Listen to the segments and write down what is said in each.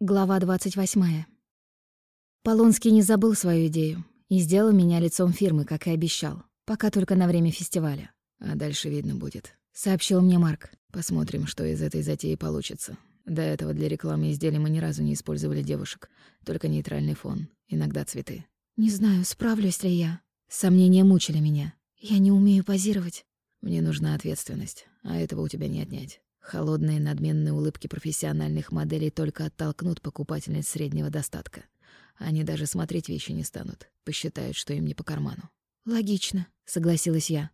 Глава 28. Полонский не забыл свою идею и сделал меня лицом фирмы, как и обещал, пока только на время фестиваля. «А дальше видно будет», — сообщил мне Марк. «Посмотрим, что из этой затеи получится. До этого для рекламы изделий мы ни разу не использовали девушек, только нейтральный фон, иногда цветы». «Не знаю, справлюсь ли я». Сомнения мучили меня. «Я не умею позировать». «Мне нужна ответственность, а этого у тебя не отнять. Холодные надменные улыбки профессиональных моделей только оттолкнут покупательниц среднего достатка. Они даже смотреть вещи не станут, посчитают, что им не по карману. «Логично», — согласилась я.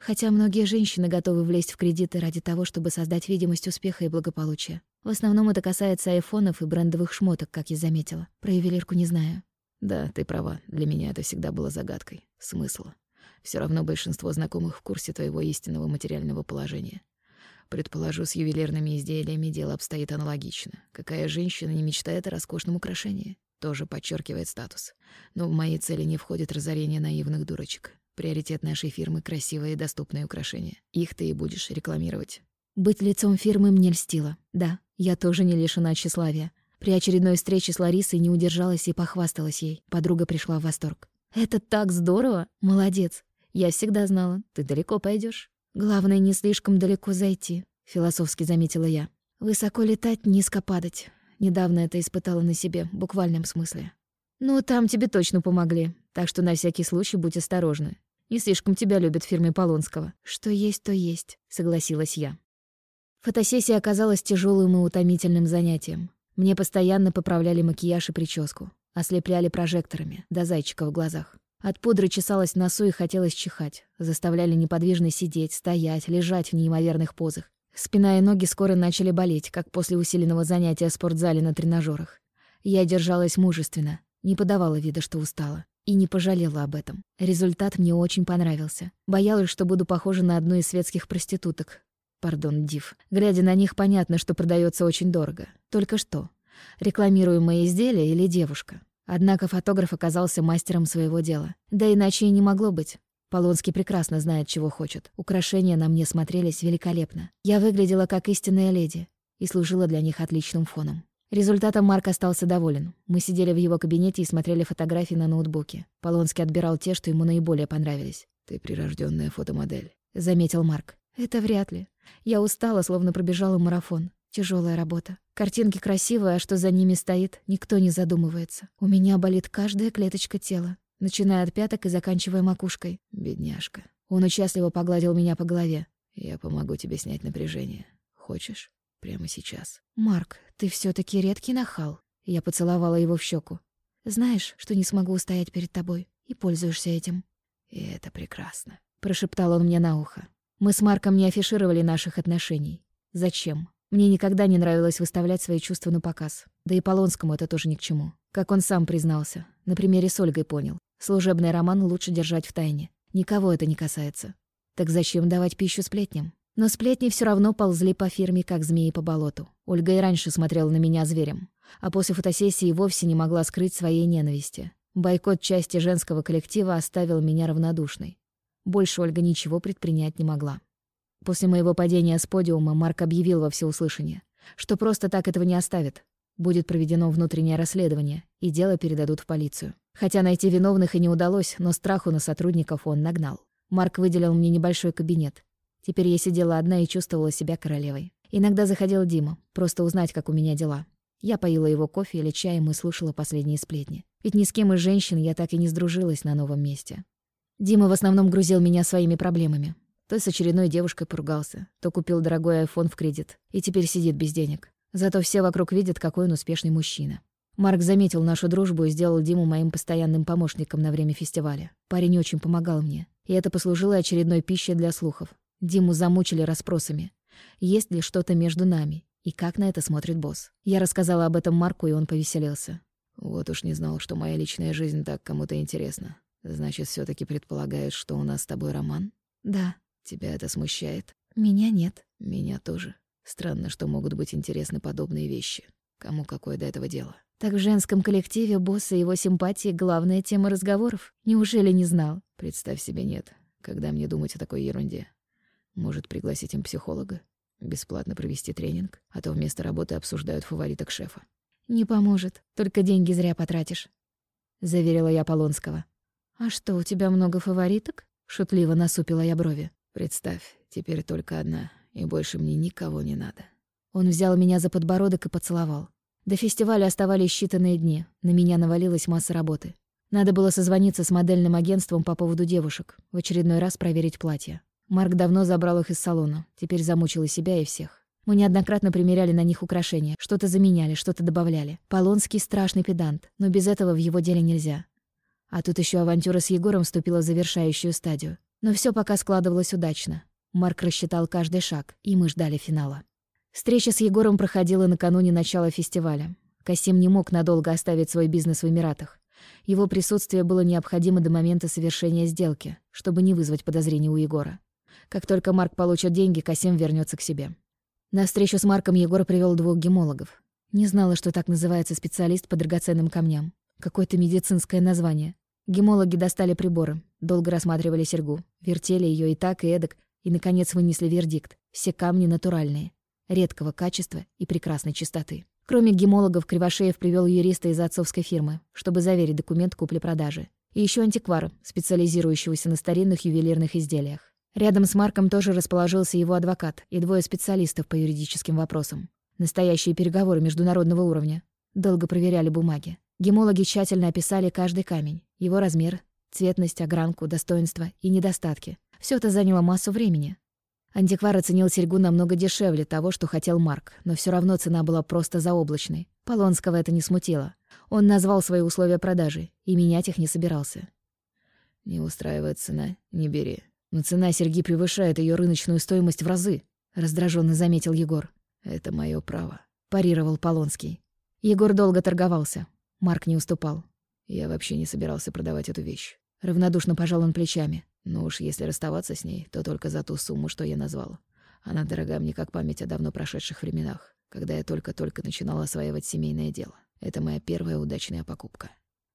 Хотя многие женщины готовы влезть в кредиты ради того, чтобы создать видимость успеха и благополучия. В основном это касается айфонов и брендовых шмоток, как я заметила. Про ювелирку не знаю. Да, ты права. Для меня это всегда было загадкой. Смысла. Все равно большинство знакомых в курсе твоего истинного материального положения. Предположу, с ювелирными изделиями дело обстоит аналогично. Какая женщина не мечтает о роскошном украшении? Тоже подчеркивает статус. Но в мои цели не входит разорение наивных дурочек. Приоритет нашей фирмы — красивые и доступные украшения. Их ты и будешь рекламировать. Быть лицом фирмы мне льстило. Да, я тоже не лишена тщеславия. При очередной встрече с Ларисой не удержалась и похвасталась ей. Подруга пришла в восторг. «Это так здорово! Молодец! Я всегда знала, ты далеко пойдешь. Главное, не слишком далеко зайти, философски заметила я. Высоко летать, низко падать. Недавно это испытала на себе, в буквальном смысле. Ну, там тебе точно помогли, так что на всякий случай будь осторожна. Не слишком тебя любят в фирме Полонского. Что есть, то есть, согласилась я. Фотосессия оказалась тяжелым и утомительным занятием. Мне постоянно поправляли макияж и прическу, ослепляли прожекторами, до зайчика в глазах. От пудры чесалась в носу и хотелось чихать. Заставляли неподвижно сидеть, стоять, лежать в неимоверных позах. Спина и ноги скоро начали болеть, как после усиленного занятия в спортзале на тренажерах. Я держалась мужественно, не подавала вида, что устала. И не пожалела об этом. Результат мне очень понравился. Боялась, что буду похожа на одну из светских проституток. Пардон, див. Глядя на них, понятно, что продается очень дорого. Только что? Рекламируемое изделие или девушка? Однако фотограф оказался мастером своего дела. Да иначе и не могло быть. Полонский прекрасно знает, чего хочет. Украшения на мне смотрелись великолепно. Я выглядела как истинная леди и служила для них отличным фоном. Результатом Марк остался доволен. Мы сидели в его кабинете и смотрели фотографии на ноутбуке. Полонский отбирал те, что ему наиболее понравились. «Ты прирожденная фотомодель», — заметил Марк. «Это вряд ли. Я устала, словно пробежала марафон. Тяжелая работа. Картинки красивые, а что за ними стоит, никто не задумывается. У меня болит каждая клеточка тела, начиная от пяток и заканчивая макушкой. Бедняжка. Он участливо погладил меня по голове. Я помогу тебе снять напряжение. Хочешь? Прямо сейчас. Марк, ты все таки редкий нахал. Я поцеловала его в щеку. Знаешь, что не смогу устоять перед тобой, и пользуешься этим. И это прекрасно. Прошептал он мне на ухо. Мы с Марком не афишировали наших отношений. Зачем? Мне никогда не нравилось выставлять свои чувства на показ. Да и Полонскому это тоже ни к чему. Как он сам признался. На примере с Ольгой понял. Служебный роман лучше держать в тайне. Никого это не касается. Так зачем давать пищу сплетням? Но сплетни все равно ползли по фирме, как змеи по болоту. Ольга и раньше смотрела на меня зверем. А после фотосессии вовсе не могла скрыть своей ненависти. Бойкот части женского коллектива оставил меня равнодушной. Больше Ольга ничего предпринять не могла. После моего падения с подиума Марк объявил во всеуслышание, что просто так этого не оставит. Будет проведено внутреннее расследование, и дело передадут в полицию. Хотя найти виновных и не удалось, но страху на сотрудников он нагнал. Марк выделил мне небольшой кабинет. Теперь я сидела одна и чувствовала себя королевой. Иногда заходил Дима, просто узнать, как у меня дела. Я поила его кофе или чаем и слушала последние сплетни. Ведь ни с кем из женщин я так и не сдружилась на новом месте. Дима в основном грузил меня своими проблемами. То с очередной девушкой поругался, то купил дорогой айфон в кредит и теперь сидит без денег. Зато все вокруг видят, какой он успешный мужчина. Марк заметил нашу дружбу и сделал Диму моим постоянным помощником на время фестиваля. Парень очень помогал мне, и это послужило очередной пищей для слухов. Диму замучили расспросами. Есть ли что-то между нами? И как на это смотрит босс? Я рассказала об этом Марку, и он повеселился. Вот уж не знал, что моя личная жизнь так кому-то интересна. Значит, все таки предполагаешь, что у нас с тобой роман? Да, Тебя это смущает? Меня нет. Меня тоже. Странно, что могут быть интересны подобные вещи. Кому какое до этого дело? Так в женском коллективе босса и его симпатии — главная тема разговоров. Неужели не знал? Представь себе, нет. Когда мне думать о такой ерунде? Может, пригласить им психолога? Бесплатно провести тренинг? А то вместо работы обсуждают фавориток шефа. «Не поможет, только деньги зря потратишь», — заверила я Полонского. «А что, у тебя много фавориток?» — шутливо насупила я брови. «Представь, теперь только одна, и больше мне никого не надо». Он взял меня за подбородок и поцеловал. До фестиваля оставались считанные дни, на меня навалилась масса работы. Надо было созвониться с модельным агентством по поводу девушек, в очередной раз проверить платья. Марк давно забрал их из салона, теперь замучил и себя, и всех. Мы неоднократно примеряли на них украшения, что-то заменяли, что-то добавляли. Полонский страшный педант, но без этого в его деле нельзя. А тут еще авантюра с Егором вступила в завершающую стадию. Но все пока складывалось удачно. Марк рассчитал каждый шаг, и мы ждали финала. Встреча с Егором проходила накануне начала фестиваля. Касим не мог надолго оставить свой бизнес в Эмиратах. Его присутствие было необходимо до момента совершения сделки, чтобы не вызвать подозрений у Егора. Как только Марк получит деньги, Касим вернется к себе. На встречу с Марком Егор привел двух гемологов. Не знала, что так называется специалист по драгоценным камням. Какое-то медицинское название. Гемологи достали приборы, долго рассматривали серьгу, вертели ее и так, и эдак, и, наконец, вынесли вердикт. Все камни натуральные, редкого качества и прекрасной чистоты. Кроме гемологов, Кривошеев привел юриста из отцовской фирмы, чтобы заверить документ купли-продажи. И еще антиквара, специализирующегося на старинных ювелирных изделиях. Рядом с Марком тоже расположился его адвокат и двое специалистов по юридическим вопросам. Настоящие переговоры международного уровня. Долго проверяли бумаги. Гемологи тщательно описали каждый камень, его размер, цветность, огранку, достоинства и недостатки. Все это заняло массу времени. Антиквар оценил серьгу намного дешевле того, что хотел Марк, но все равно цена была просто заоблачной. Полонского это не смутило. Он назвал свои условия продажи и менять их не собирался. «Не устраивает цена, не бери. Но цена серьги превышает ее рыночную стоимость в разы», — раздраженно заметил Егор. «Это мое право», — парировал Полонский. Егор долго торговался. Марк не уступал. «Я вообще не собирался продавать эту вещь». Равнодушно пожал он плечами. Ну уж если расставаться с ней, то только за ту сумму, что я назвал. Она дорога мне как память о давно прошедших временах, когда я только-только начинала осваивать семейное дело. Это моя первая удачная покупка.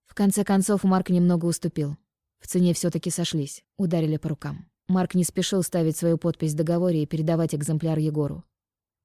В конце концов, Марк немного уступил. В цене все таки сошлись, ударили по рукам. Марк не спешил ставить свою подпись в договоре и передавать экземпляр Егору.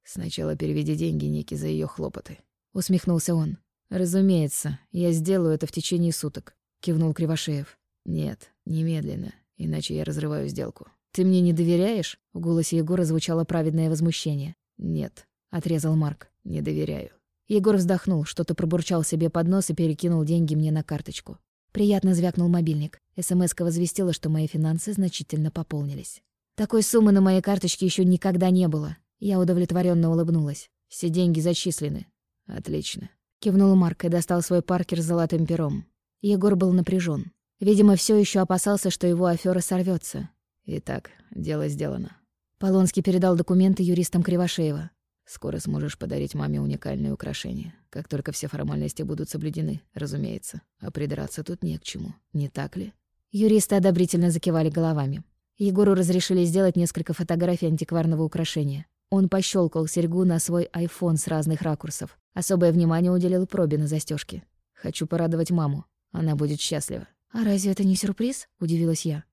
«Сначала переведи деньги Нике за ее хлопоты», — усмехнулся он. «Разумеется, я сделаю это в течение суток», — кивнул Кривошеев. «Нет, немедленно, иначе я разрываю сделку». «Ты мне не доверяешь?» — в голосе Егора звучало праведное возмущение. «Нет», — отрезал Марк. «Не доверяю». Егор вздохнул, что-то пробурчал себе под нос и перекинул деньги мне на карточку. Приятно звякнул мобильник. СМС-ка возвестила, что мои финансы значительно пополнились. Такой суммы на моей карточке еще никогда не было. Я удовлетворенно улыбнулась. Все деньги зачислены. Отлично. Кивнул Марк и достал свой паркер с золотым пером. Егор был напряжен. Видимо, все еще опасался, что его афера сорвется. Итак, дело сделано. Полонский передал документы юристам Кривошеева. Скоро сможешь подарить маме уникальное украшение, как только все формальности будут соблюдены, разумеется. А придраться тут не к чему, не так ли? Юристы одобрительно закивали головами. Егору разрешили сделать несколько фотографий антикварного украшения. Он пощелкал серьгу на свой айфон с разных ракурсов. Особое внимание уделил пробе на застежке. «Хочу порадовать маму. Она будет счастлива». «А разве это не сюрприз?» — удивилась я.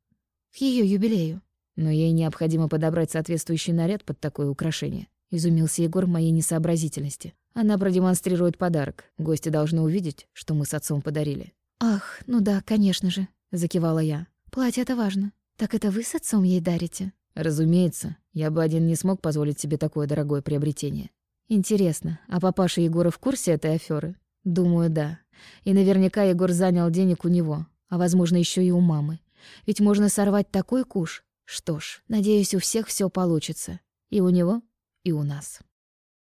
«К ее юбилею». «Но ей необходимо подобрать соответствующий наряд под такое украшение. — изумился Егор моей несообразительности. «Она продемонстрирует подарок. Гости должны увидеть, что мы с отцом подарили». «Ах, ну да, конечно же», — закивала я. «Платье — это важно. Так это вы с отцом ей дарите?» «Разумеется. Я бы один не смог позволить себе такое дорогое приобретение». «Интересно, а папаша Егора в курсе этой аферы? «Думаю, да. И наверняка Егор занял денег у него, а, возможно, еще и у мамы. Ведь можно сорвать такой куш. Что ж, надеюсь, у всех все получится. И у него, и у нас.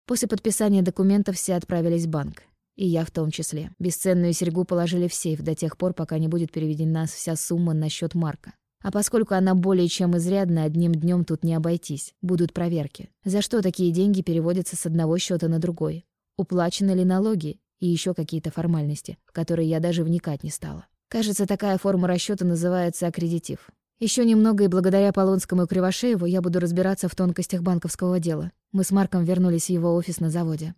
После подписания документов все отправились в банк. И я в том числе. Бесценную серьгу положили в сейф до тех пор, пока не будет переведена вся сумма на счет Марка. А поскольку она более чем изрядна, одним днем тут не обойтись. Будут проверки. За что такие деньги переводятся с одного счета на другой? Уплачены ли налоги и еще какие-то формальности, в которые я даже вникать не стала. Кажется, такая форма расчета называется аккредитив. Еще немного, и благодаря Полонскому и Кривошееву я буду разбираться в тонкостях банковского дела. Мы с Марком вернулись в его офис на заводе.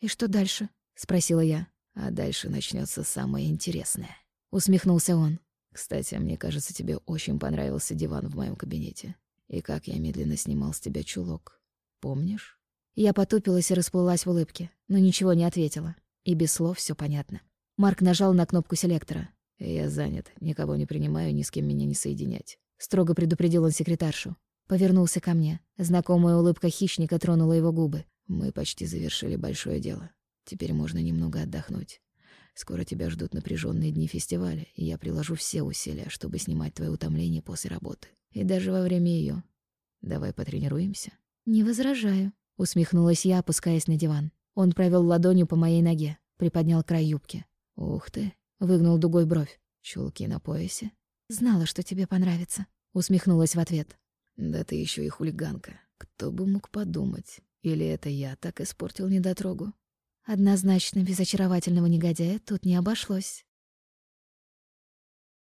«И что дальше?» — спросила я. «А дальше начнется самое интересное», — усмехнулся он. «Кстати, мне кажется, тебе очень понравился диван в моем кабинете. И как я медленно снимал с тебя чулок. Помнишь?» Я потупилась и расплылась в улыбке, но ничего не ответила. и без слов все понятно. Марк нажал на кнопку селектора. «Я занят, никого не принимаю, ни с кем меня не соединять», — строго предупредил он секретаршу. Повернулся ко мне. Знакомая улыбка хищника тронула его губы. «Мы почти завершили большое дело. Теперь можно немного отдохнуть. Скоро тебя ждут напряженные дни фестиваля, и я приложу все усилия, чтобы снимать твое утомление после работы. И даже во время ее. Давай потренируемся?» «Не возражаю», — усмехнулась я, опускаясь на диван. Он провел ладонью по моей ноге, приподнял край юбки. «Ух ты!» — выгнул дугой бровь. «Чулки на поясе?» «Знала, что тебе понравится», — усмехнулась в ответ. «Да ты еще и хулиганка. Кто бы мог подумать? Или это я так испортил недотрогу?» Однозначно без очаровательного негодяя тут не обошлось.